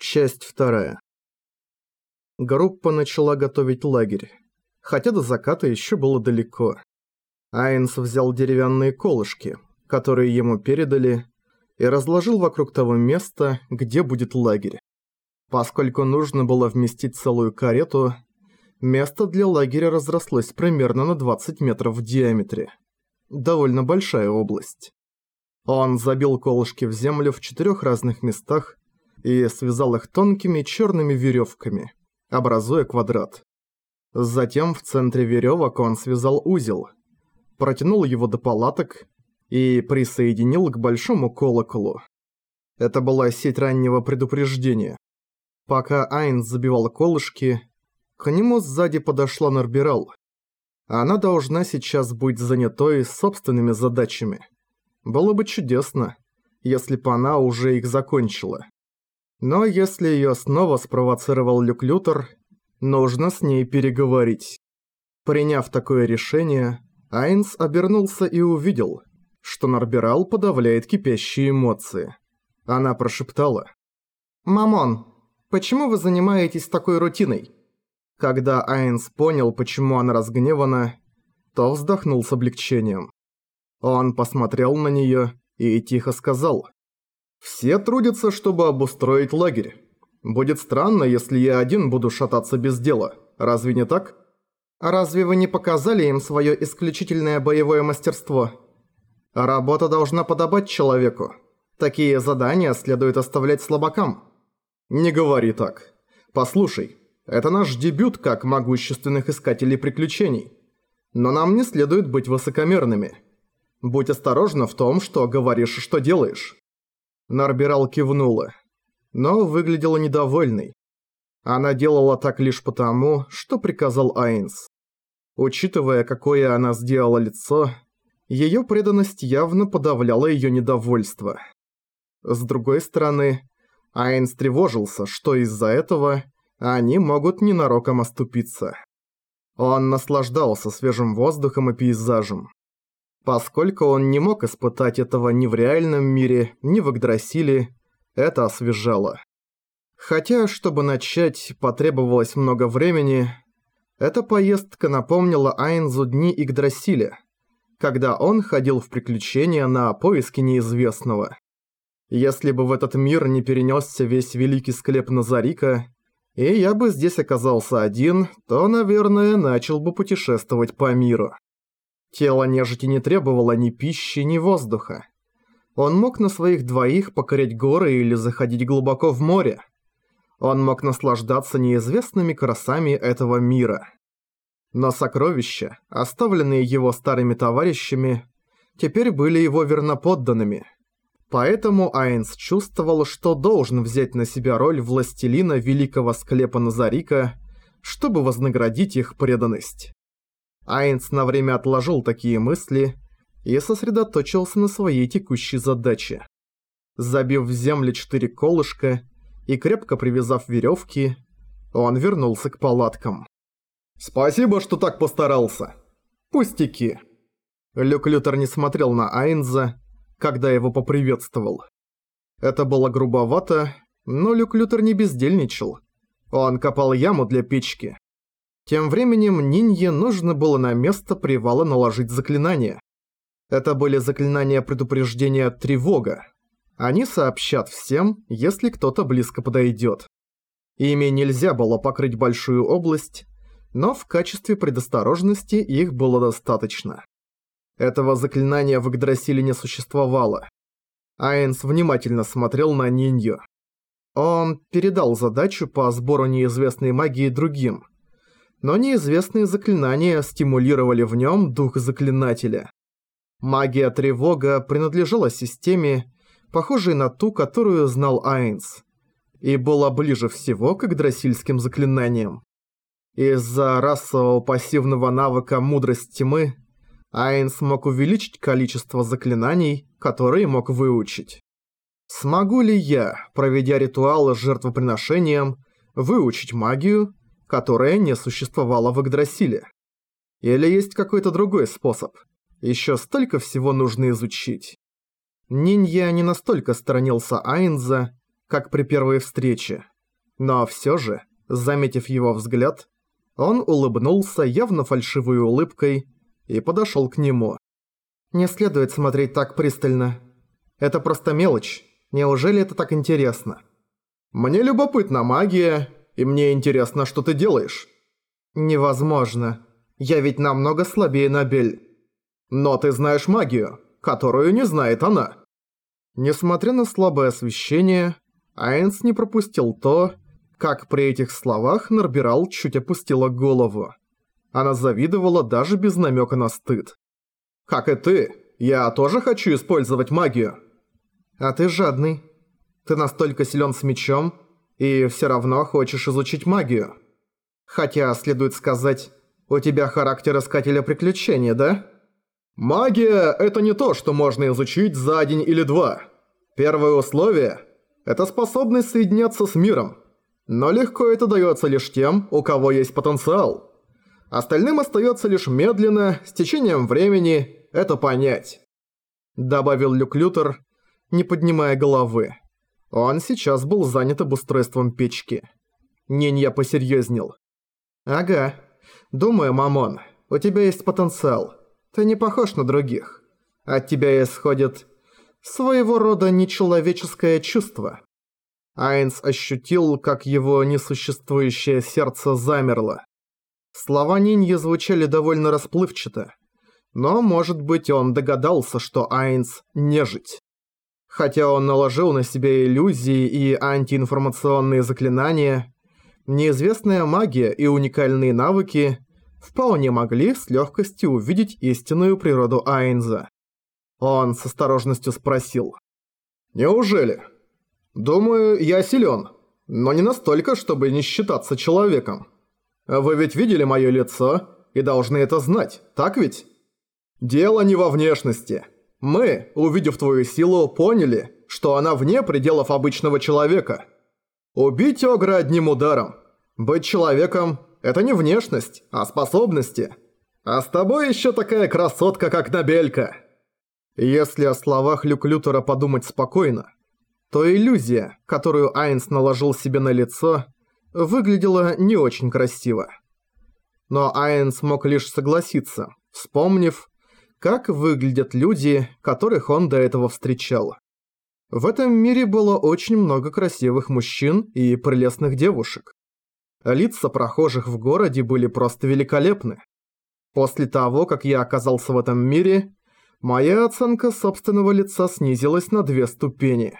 Часть вторая. Группа начала готовить лагерь, хотя до заката еще было далеко. Айнс взял деревянные колышки, которые ему передали, и разложил вокруг того места, где будет лагерь. Поскольку нужно было вместить целую карету, место для лагеря разрослось примерно на 20 метров в диаметре. Довольно большая область. Он забил колышки в землю в четырех разных местах и связал их тонкими черными веревками, образуя квадрат. Затем в центре веревок он связал узел, протянул его до палаток и присоединил к большому колоколу. Это была сеть раннего предупреждения. Пока Айнс забивал колышки, к нему сзади подошла Норбирал. Она должна сейчас быть занятой собственными задачами. Было бы чудесно, если бы она уже их закончила. Но если её снова спровоцировал Люк Лютер, нужно с ней переговорить. Приняв такое решение, Айнс обернулся и увидел, что Нарбирал подавляет кипящие эмоции. Она прошептала. «Мамон, почему вы занимаетесь такой рутиной?» Когда Айнс понял, почему она разгневана, то вздохнул с облегчением. Он посмотрел на неё и тихо сказал. Все трудятся, чтобы обустроить лагерь. Будет странно, если я один буду шататься без дела. Разве не так? Разве вы не показали им свое исключительное боевое мастерство? Работа должна подобать человеку. Такие задания следует оставлять слабакам. Не говори так. Послушай, это наш дебют как могущественных искателей приключений. Но нам не следует быть высокомерными. Будь осторожна в том, что говоришь и что делаешь. Нарбирал кивнула, но выглядела недовольной. Она делала так лишь потому, что приказал Айнс. Учитывая, какое она сделала лицо, её преданность явно подавляла её недовольство. С другой стороны, Айнс тревожился, что из-за этого они могут ненароком оступиться. Он наслаждался свежим воздухом и пейзажем. Поскольку он не мог испытать этого ни в реальном мире, ни в Игдрасиле, это освежало. Хотя, чтобы начать, потребовалось много времени, эта поездка напомнила Айнзу дни Игдрасиля, когда он ходил в приключения на поиски неизвестного. Если бы в этот мир не перенесся весь великий склеп Назарика, и я бы здесь оказался один, то, наверное, начал бы путешествовать по миру. Тело нежити не требовало ни пищи, ни воздуха. Он мог на своих двоих покорять горы или заходить глубоко в море. Он мог наслаждаться неизвестными красами этого мира. Но сокровища, оставленные его старыми товарищами, теперь были его верноподданными. Поэтому Айнс чувствовал, что должен взять на себя роль властелина великого склепа Назарика, чтобы вознаградить их преданность. Айнс на время отложил такие мысли и сосредоточился на своей текущей задаче. Забив в землю четыре колышка и крепко привязав веревки, он вернулся к палаткам. «Спасибо, что так постарался!» «Пустяки!» Люк Лютер не смотрел на Айнза, когда его поприветствовал. Это было грубовато, но Люк Лютер не бездельничал. Он копал яму для печки. Тем временем Нинье нужно было на место привала наложить заклинания. Это были заклинания предупреждения «Тревога». Они сообщат всем, если кто-то близко подойдет. Ими нельзя было покрыть большую область, но в качестве предосторожности их было достаточно. Этого заклинания в Игдрасиле не существовало. Айнс внимательно смотрел на Нинью. Он передал задачу по сбору неизвестной магии другим – но неизвестные заклинания стимулировали в нем дух заклинателя. Магия тревога принадлежала системе, похожей на ту, которую знал Айнс, и была ближе всего к игдрасильским заклинаниям. Из-за расового пассивного навыка «Мудрость тьмы» Айнс мог увеличить количество заклинаний, которые мог выучить. Смогу ли я, проведя ритуалы с жертвоприношением, выучить магию, которая не существовала в Игдрасиле? Или есть какой-то другой способ? Еще столько всего нужно изучить. Нинья не настолько сторонился Айнза, как при первой встрече. Но все же, заметив его взгляд, он улыбнулся явно фальшивой улыбкой и подошел к нему. «Не следует смотреть так пристально. Это просто мелочь. Неужели это так интересно?» «Мне любопытна магия, и мне интересно, что ты делаешь». «Невозможно. Я ведь намного слабее Набель». «Но ты знаешь магию, которую не знает она». Несмотря на слабое освещение, Айнс не пропустил то, как при этих словах Нарбирал чуть опустила голову. Она завидовала даже без намека на стыд. «Как и ты, я тоже хочу использовать магию». «А ты жадный. Ты настолько силен с мечом, и все равно хочешь изучить магию. Хотя, следует сказать, у тебя характер искателя приключений, да?» «Магия – это не то, что можно изучить за день или два. Первое условие – это способность соединяться с миром. Но легко это дается лишь тем, у кого есть потенциал. Остальным остается лишь медленно, с течением времени, это понять. Добавил Люк Лютер, не поднимая головы. Он сейчас был занят обустройством печки. Нинья посерьезнел. «Ага. Думаю, Мамон, у тебя есть потенциал. Ты не похож на других. От тебя исходит своего рода нечеловеческое чувство. Айнс ощутил, как его несуществующее сердце замерло. Слова Ниньи звучали довольно расплывчато, но, может быть, он догадался, что Айнс – нежить. Хотя он наложил на себя иллюзии и антиинформационные заклинания, неизвестная магия и уникальные навыки вполне могли с легкостью увидеть истинную природу Айнза. Он с осторожностью спросил. «Неужели?» Думаю, я силен, но не настолько, чтобы не считаться человеком. Вы ведь видели мое лицо и должны это знать, так ведь? Дело не во внешности. Мы, увидев твою силу, поняли, что она вне пределов обычного человека. Убить Огра одним ударом. Быть человеком – это не внешность, а способности. А с тобой еще такая красотка, как Набелька. Если о словах Люк Лютера подумать спокойно, то иллюзия, которую Айнс наложил себе на лицо, выглядела не очень красиво. Но Айнс мог лишь согласиться, вспомнив, как выглядят люди, которых он до этого встречал. В этом мире было очень много красивых мужчин и прелестных девушек. Лица прохожих в городе были просто великолепны. После того, как я оказался в этом мире, моя оценка собственного лица снизилась на две ступени.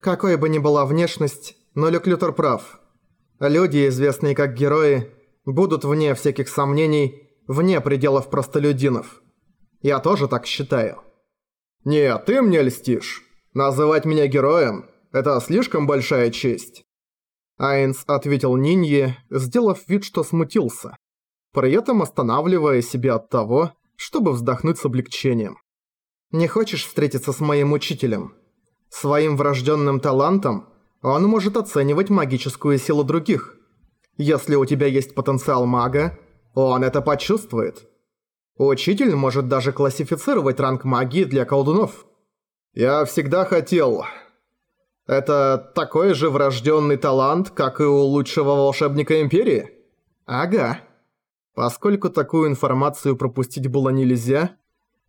Какой бы ни была внешность, но Люк Лютер прав. Люди, известные как герои, будут вне всяких сомнений, вне пределов простолюдинов. Я тоже так считаю. «Нет, ты мне льстишь. Называть меня героем – это слишком большая честь». Айнс ответил Нинье, сделав вид, что смутился, при этом останавливая себя от того, чтобы вздохнуть с облегчением. «Не хочешь встретиться с моим учителем?» Своим врожденным талантом он может оценивать магическую силу других. Если у тебя есть потенциал мага, он это почувствует. Учитель может даже классифицировать ранг магии для колдунов. Я всегда хотел... Это такой же врожденный талант, как и у лучшего волшебника Империи? Ага. Поскольку такую информацию пропустить было нельзя,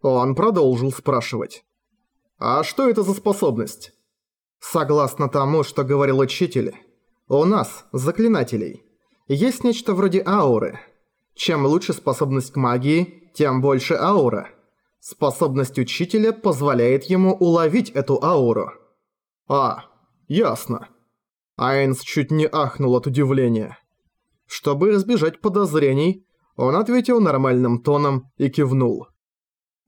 он продолжил спрашивать. А что это за способность? Согласно тому, что говорил учитель, у нас, заклинателей, есть нечто вроде ауры. Чем лучше способность к магии, тем больше аура. Способность учителя позволяет ему уловить эту ауру. А, ясно. Айнс чуть не ахнул от удивления. Чтобы избежать подозрений, он ответил нормальным тоном и кивнул.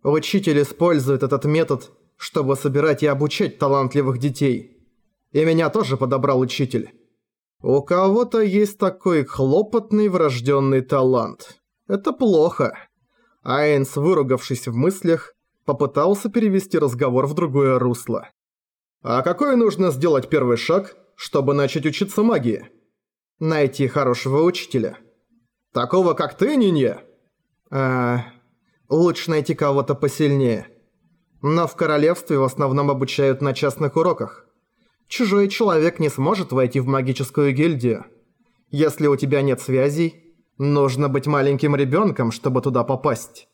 Учитель использует этот метод чтобы собирать и обучать талантливых детей. И меня тоже подобрал учитель. У кого-то есть такой хлопотный врожденный талант. Это плохо. Айнс, выругавшись в мыслях, попытался перевести разговор в другое русло. А какой нужно сделать первый шаг, чтобы начать учиться магии? Найти хорошего учителя. Такого, как ты, Нинья? А, лучше найти кого-то посильнее. Но в королевстве в основном обучают на частных уроках. Чужой человек не сможет войти в магическую гильдию. Если у тебя нет связей, нужно быть маленьким ребенком, чтобы туда попасть.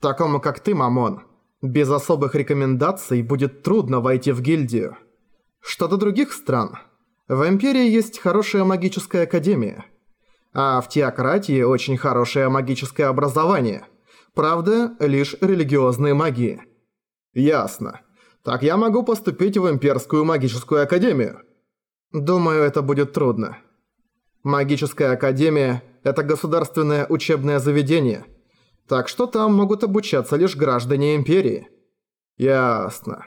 Такому как ты, Мамон, без особых рекомендаций будет трудно войти в гильдию. Что до других стран, в Империи есть хорошая магическая академия. А в теократии очень хорошее магическое образование. Правда, лишь религиозные магии. Ясно. Так я могу поступить в Имперскую магическую академию. Думаю, это будет трудно. Магическая академия – это государственное учебное заведение, так что там могут обучаться лишь граждане Империи. Ясно.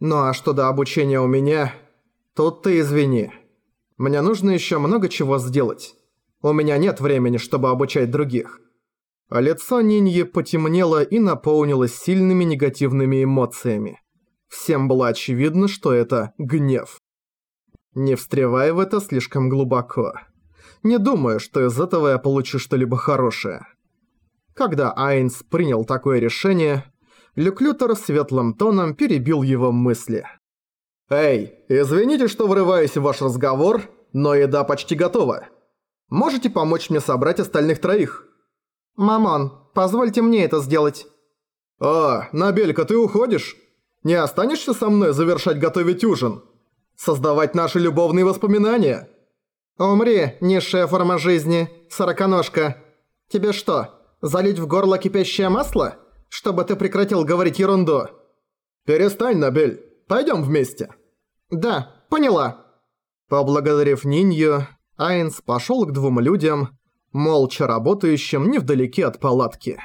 Ну а что до обучения у меня, тут ты извини. Мне нужно еще много чего сделать. У меня нет времени, чтобы обучать других. А лицо Ниньи потемнело и наполнилось сильными негативными эмоциями. Всем было очевидно, что это гнев. Не встревай в это слишком глубоко. Не думаю, что из этого я получу что-либо хорошее. Когда Айнс принял такое решение, Люклютер светлым тоном перебил его мысли. «Эй, извините, что врываюсь в ваш разговор, но еда почти готова. Можете помочь мне собрать остальных троих?» «Мамон, позвольте мне это сделать». «А, Набелька, ты уходишь? Не останешься со мной завершать готовить ужин? Создавать наши любовные воспоминания?» «Умри, низшая форма жизни, сороконожка. Тебе что, залить в горло кипящее масло, чтобы ты прекратил говорить ерунду?» «Перестань, Набель, пойдем вместе». «Да, поняла». Поблагодарив Нинью, Айнс пошел к двум людям, молча работающим невдалеке от палатки.